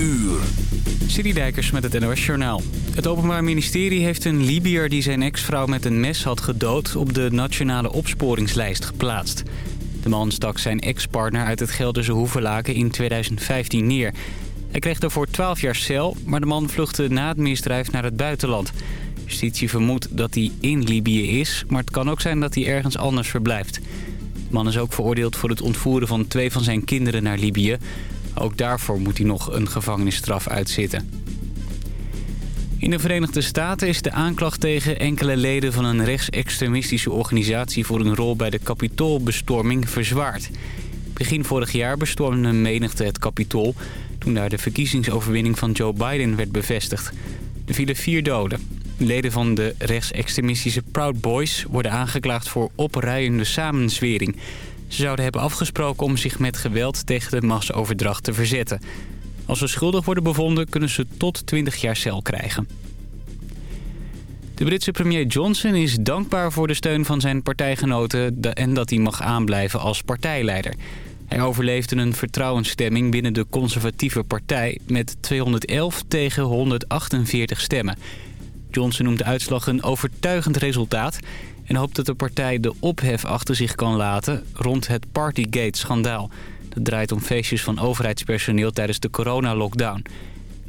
uur. Dijkers met het NOS Journaal. Het Openbaar Ministerie heeft een Libiër die zijn ex-vrouw met een mes had gedood... op de nationale opsporingslijst geplaatst. De man stak zijn ex-partner uit het Gelderse Hoevelaken in 2015 neer. Hij kreeg daarvoor 12 jaar cel, maar de man vluchtte na het misdrijf naar het buitenland. Justitie vermoedt dat hij in Libië is, maar het kan ook zijn dat hij ergens anders verblijft. De man is ook veroordeeld voor het ontvoeren van twee van zijn kinderen naar Libië... Ook daarvoor moet hij nog een gevangenisstraf uitzitten. In de Verenigde Staten is de aanklacht tegen enkele leden van een rechtsextremistische organisatie voor een rol bij de Capitoolbestorming verzwaard. Begin vorig jaar bestormde een menigte het Capitool toen daar de verkiezingsoverwinning van Joe Biden werd bevestigd. Er vielen vier doden. Leden van de rechtsextremistische Proud Boys worden aangeklaagd voor opruiende samenzwering. Ze zouden hebben afgesproken om zich met geweld tegen de massaoverdracht te verzetten. Als ze schuldig worden bevonden kunnen ze tot 20 jaar cel krijgen. De Britse premier Johnson is dankbaar voor de steun van zijn partijgenoten... en dat hij mag aanblijven als partijleider. Hij overleefde een vertrouwensstemming binnen de conservatieve partij... met 211 tegen 148 stemmen. Johnson noemt de uitslag een overtuigend resultaat en hoopt dat de partij de ophef achter zich kan laten rond het Partygate-schandaal. Dat draait om feestjes van overheidspersoneel tijdens de coronalockdown.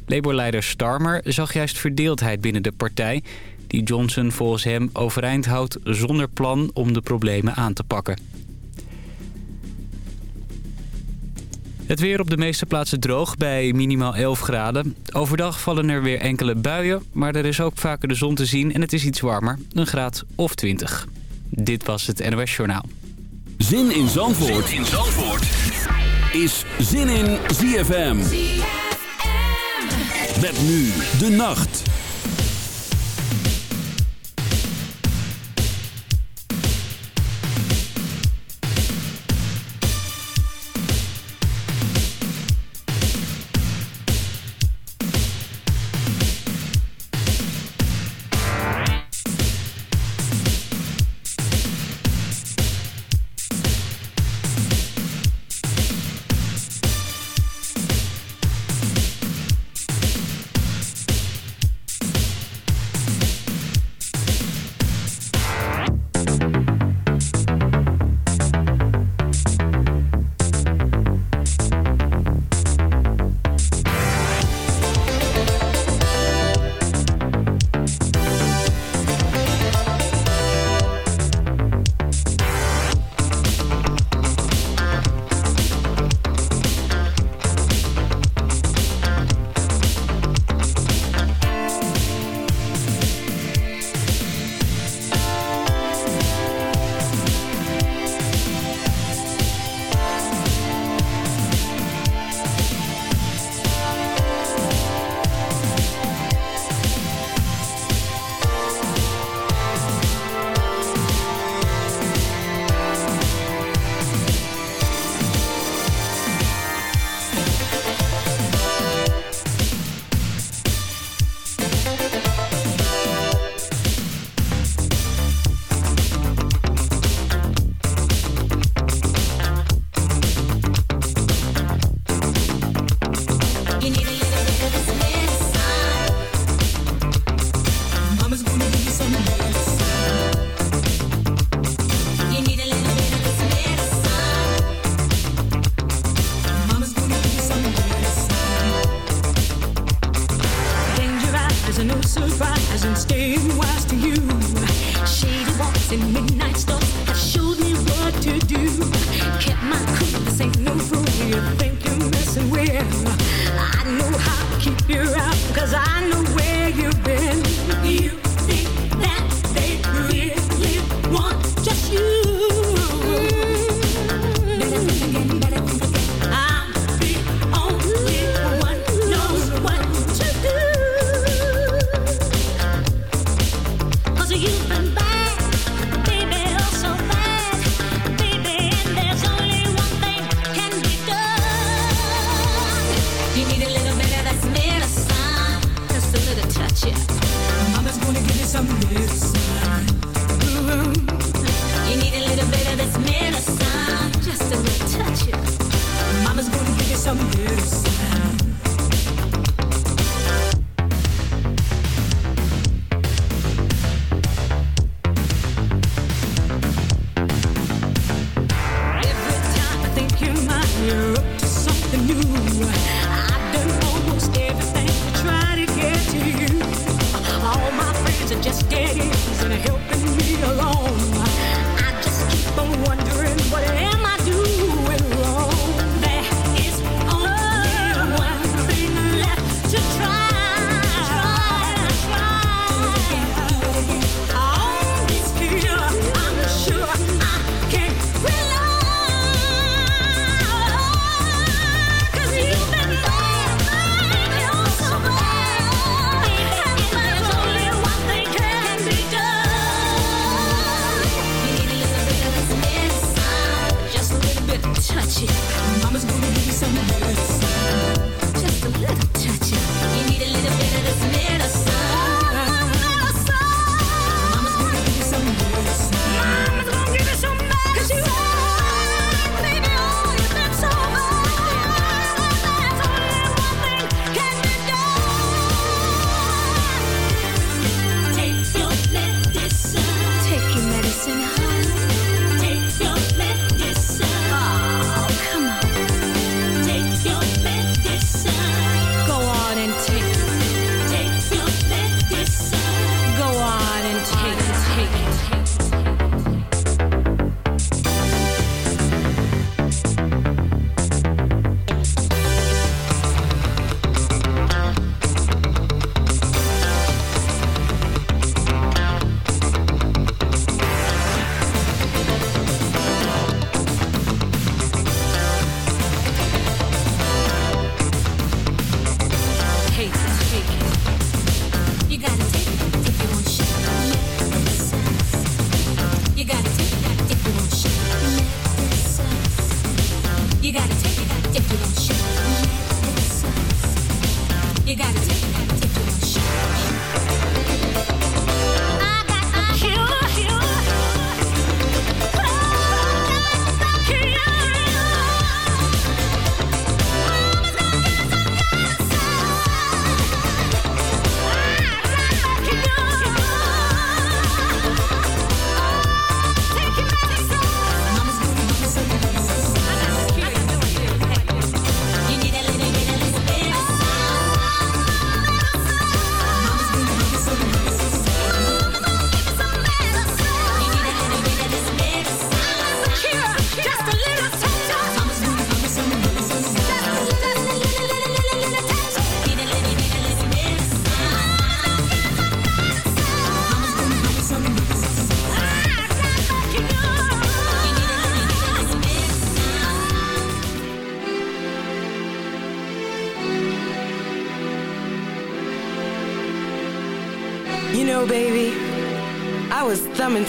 Labour-leider Starmer zag juist verdeeldheid binnen de partij... die Johnson volgens hem overeind houdt zonder plan om de problemen aan te pakken. Het weer op de meeste plaatsen droog bij minimaal 11 graden. Overdag vallen er weer enkele buien, maar er is ook vaker de zon te zien en het is iets warmer, een graad of 20. Dit was het NOS Journaal. Zin in Zandvoort, zin in Zandvoort. is Zin in ZFM. ZFM. Met nu de nacht.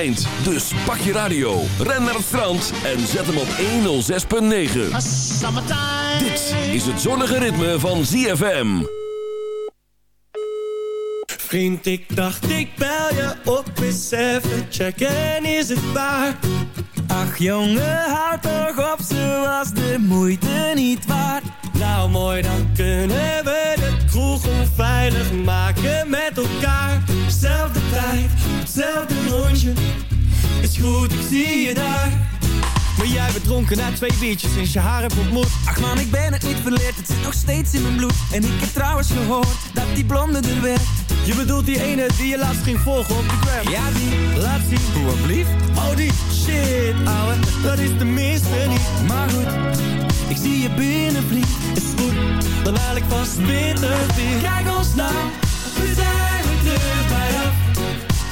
Dus pak je radio, ren naar het strand en zet hem op 106.9. Dit is het zonnige ritme van ZFM. Vriend, ik dacht ik bel je op eens even checken, is het waar? Ach jongen, houd toch op, ze was de moeite niet waard. Nou mooi, dan kunnen we de kroeg onveilig maken met elkaar. Zelfde tijd, hetzelfde rondje, is goed, ik zie je daar. Maar jij bent dronken na twee biertjes sinds je haar hebt ontmoet. Ach man, ik ben het niet verleerd, het zit nog steeds in mijn bloed. En ik heb trouwens gehoord dat die blonde er werd. Je bedoelt die ene die je laatst ging volgen op de gram? Ja die, laat zien. Hoe blief? Oh die, shit ouwe, dat is de minste niet. Maar goed, ik zie je binnen vriend Is goed, dan haal ik vast bitter weer. Kijk ons nou, we zijn terug bij af.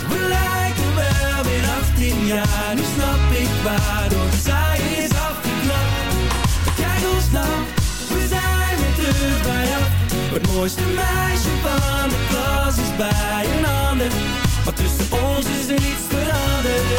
We lijken wel weer 18 jaar. Nu snap ik waardoor zij is afgeknapt. Kijk ons nou, we zijn weer terug bij af. Het mooiste meisje van de klas is bij een ander. Maar tussen ons is er niets veranderd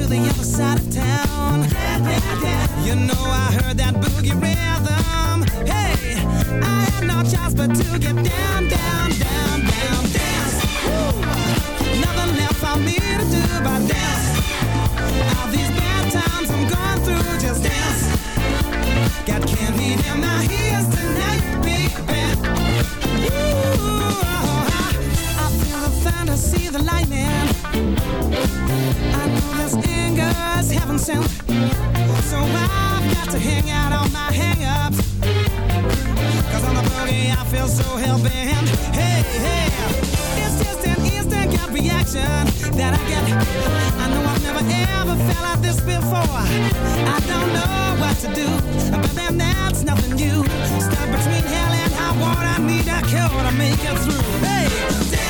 to the other side of town. You know I heard that boogie rhythm. Hey, I had no choice but to get down, down, down, down, dance. Nothing else I need to do but dance. All these bad times I'm going through, just dance. Got candy in my ears tonight, baby. Ooh to see the lightning. I know this anger's heaven sent. So I've got to hang out my on the boogie, I feel so hell bent. Hey, hey, it's just an instant reaction that I get. I know I've never ever felt like this before. I don't know what to do, but nothing new. Stuck between hell and high water, need a cure to make it through. Hey,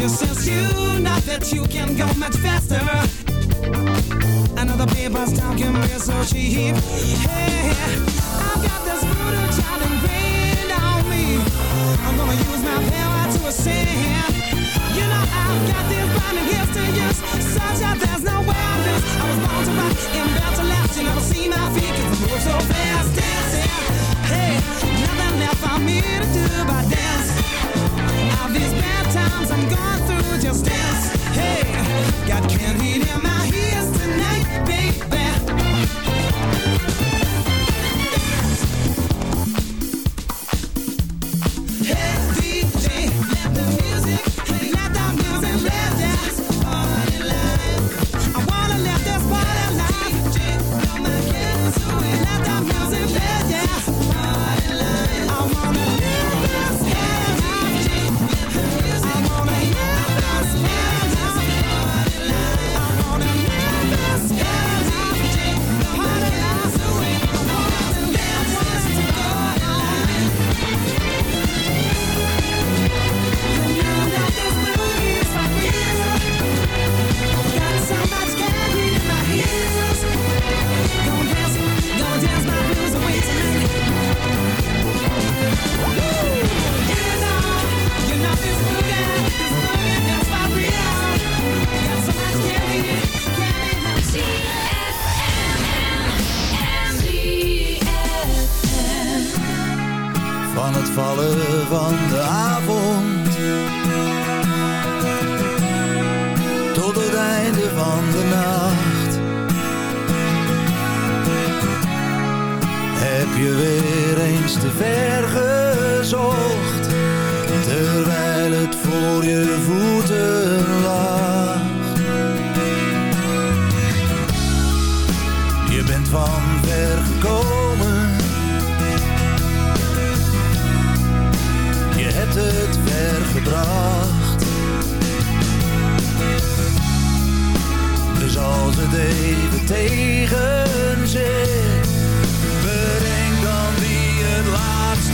you since you know that you can go much faster. Another paper's talking can so cheap. Hey, I've got this brutal child ingrained on me. I'm gonna use my power to ascend. You know I've got these burning gifts to use, such that there's no way I was born to rock and bound to last. You never see my feet 'cause I move so fast, dancing. Hey, nothing left for me to do but dance. Can't beat him.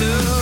love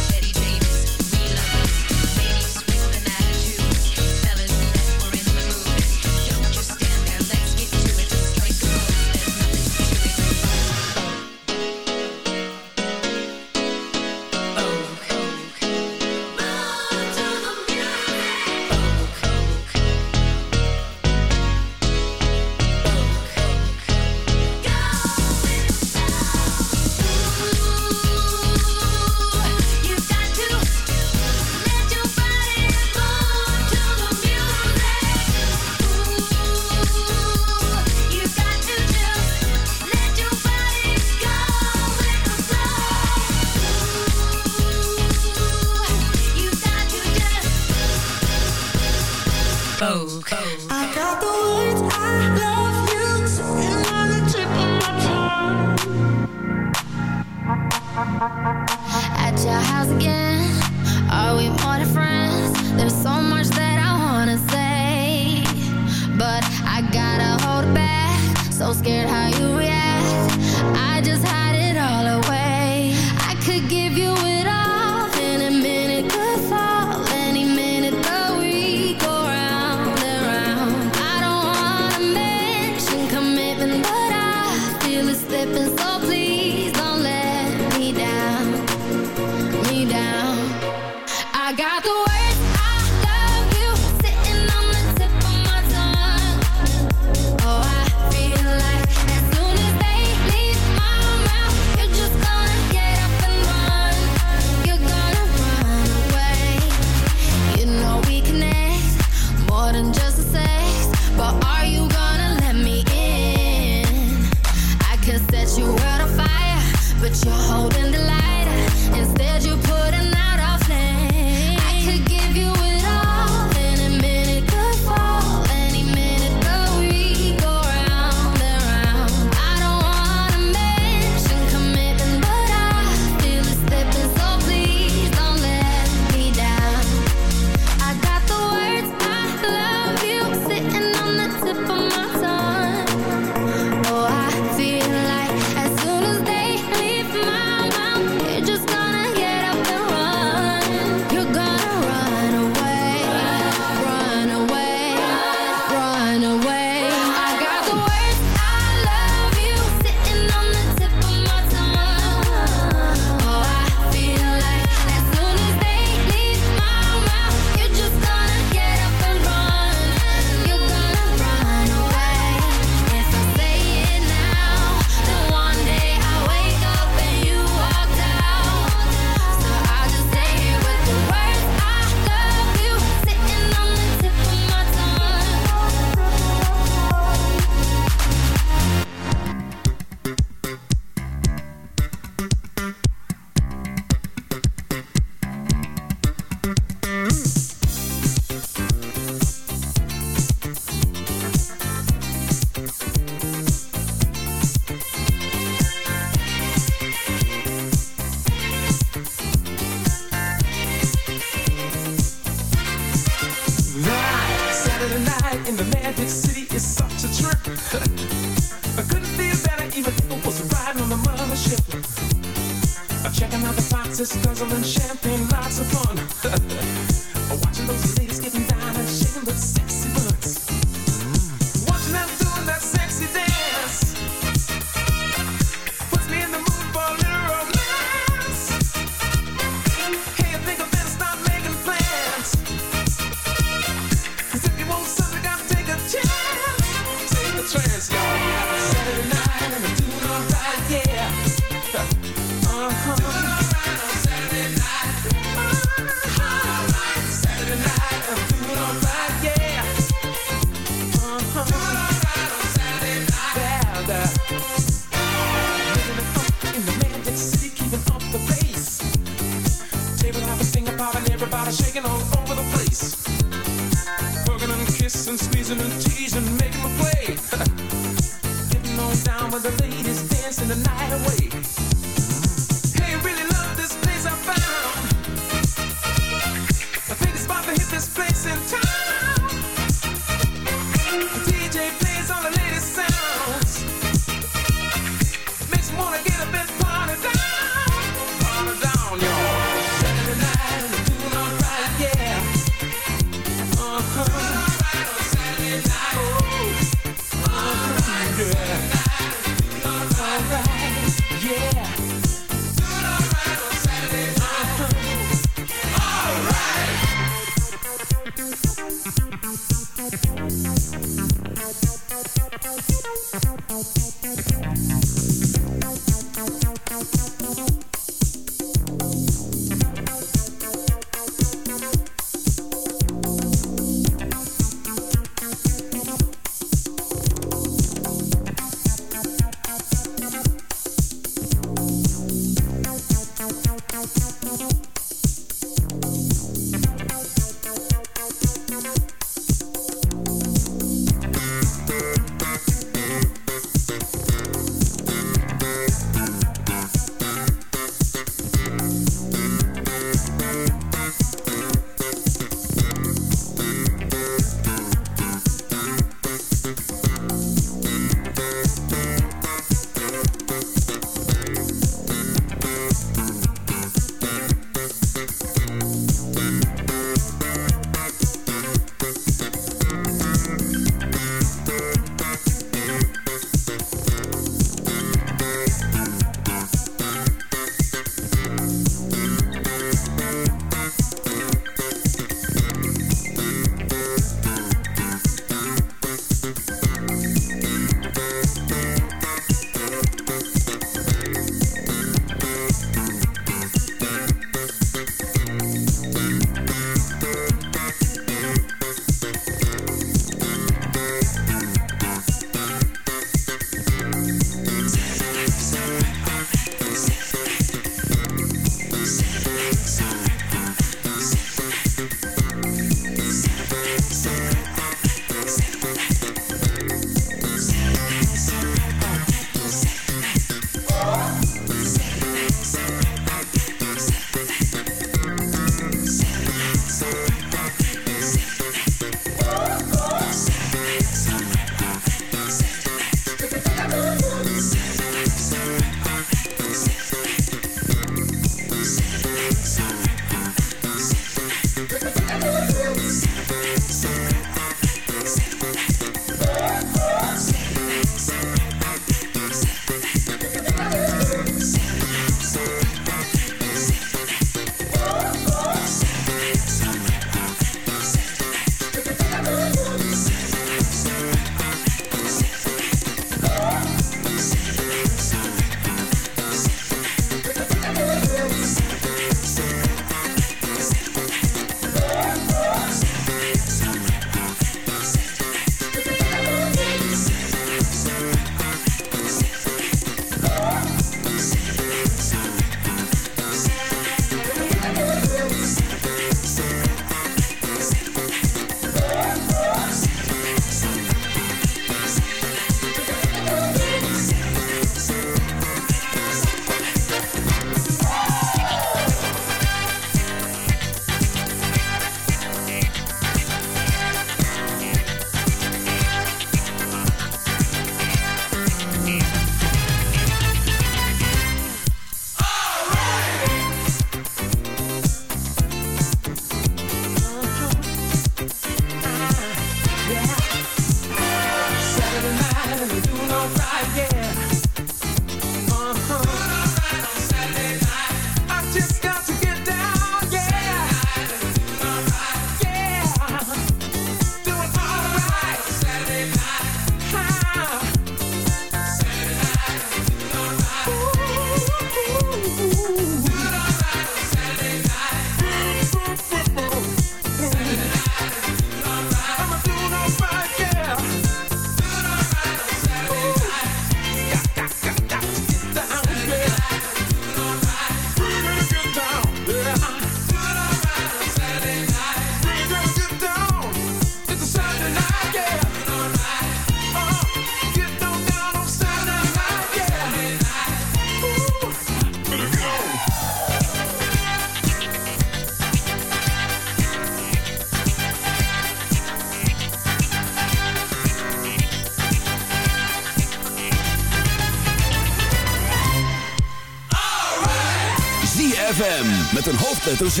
met een hoofdletter Z.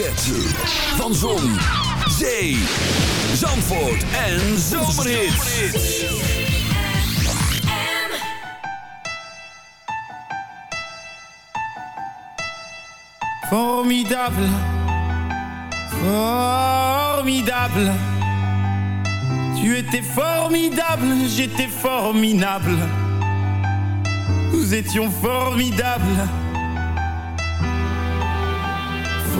Van Zon, Zee, Zandvoort en Zomerhits. Formidable. Formidable. Tu étais formidable, j'étais formidable. Nous étions formidables.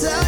time